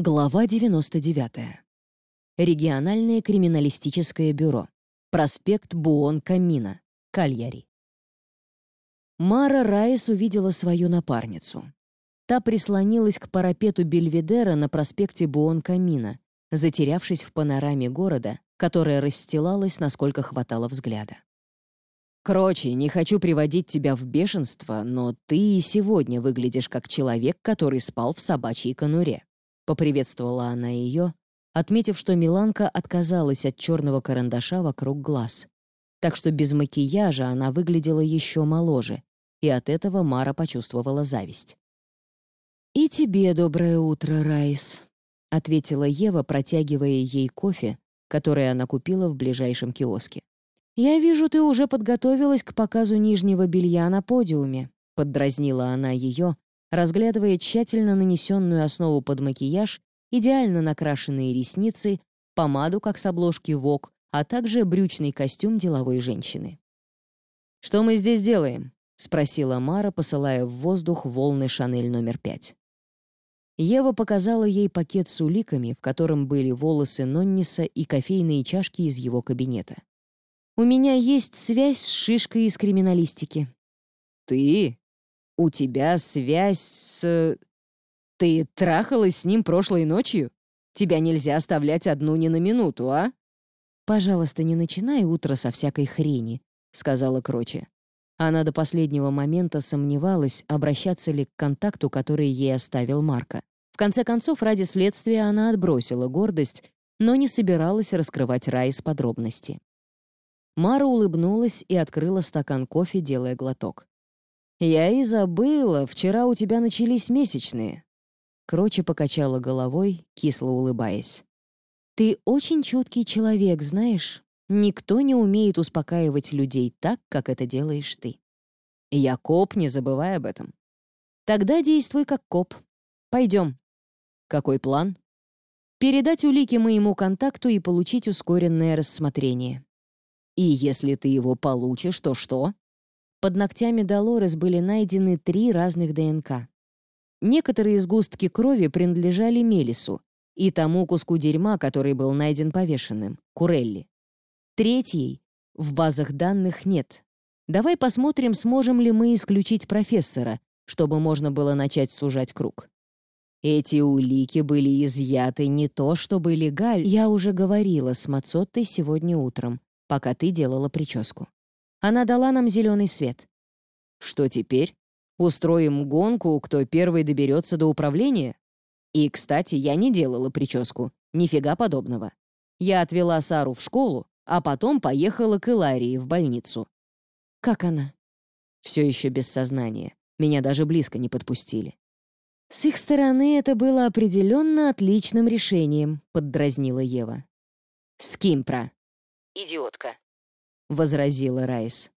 Глава 99. Региональное криминалистическое бюро. Проспект Буон-Камина. Кальяри. Мара Райс увидела свою напарницу. Та прислонилась к парапету Бельведера на проспекте Буон-Камина, затерявшись в панораме города, которая расстилалась, насколько хватало взгляда. «Кроче, не хочу приводить тебя в бешенство, но ты и сегодня выглядишь как человек, который спал в собачьей конуре», Поприветствовала она ее, отметив, что Миланка отказалась от черного карандаша вокруг глаз. Так что без макияжа она выглядела еще моложе, и от этого Мара почувствовала зависть. «И тебе доброе утро, Райс», — ответила Ева, протягивая ей кофе, который она купила в ближайшем киоске. «Я вижу, ты уже подготовилась к показу нижнего белья на подиуме», — поддразнила она ее, разглядывая тщательно нанесенную основу под макияж, идеально накрашенные ресницы, помаду, как с обложки ВОК, а также брючный костюм деловой женщины. «Что мы здесь делаем?» — спросила Мара, посылая в воздух волны «Шанель номер пять». Ева показала ей пакет с уликами, в котором были волосы Нонниса и кофейные чашки из его кабинета. «У меня есть связь с шишкой из криминалистики». «Ты?» «У тебя связь с... Ты трахалась с ним прошлой ночью? Тебя нельзя оставлять одну ни на минуту, а?» «Пожалуйста, не начинай утро со всякой хрени», — сказала Кроче. Она до последнего момента сомневалась, обращаться ли к контакту, который ей оставил Марка. В конце концов, ради следствия она отбросила гордость, но не собиралась раскрывать Райс подробности. Мара улыбнулась и открыла стакан кофе, делая глоток. «Я и забыла, вчера у тебя начались месячные». Кроче покачала головой, кисло улыбаясь. «Ты очень чуткий человек, знаешь. Никто не умеет успокаивать людей так, как это делаешь ты. Я коп, не забывай об этом. Тогда действуй как коп. Пойдем. Какой план? Передать улики моему контакту и получить ускоренное рассмотрение. И если ты его получишь, то что? Под ногтями Долорес были найдены три разных ДНК. Некоторые сгустки крови принадлежали Мелису и тому куску дерьма, который был найден повешенным — Курелли. Третьей в базах данных нет. Давай посмотрим, сможем ли мы исключить профессора, чтобы можно было начать сужать круг. Эти улики были изъяты не то чтобы легаль, я уже говорила с Мацоттой сегодня утром, пока ты делала прическу. Она дала нам зеленый свет. Что теперь? Устроим гонку, кто первый доберется до управления? И, кстати, я не делала прическу. Нифига подобного. Я отвела Сару в школу, а потом поехала к Иларии в больницу. Как она? Все еще без сознания. Меня даже близко не подпустили. С их стороны это было определенно отличным решением, поддразнила Ева. Скимпра. Идиотка. — возразила Райс.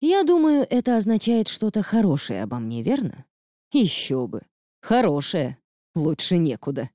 «Я думаю, это означает что-то хорошее обо мне, верно? Еще бы. Хорошее. Лучше некуда».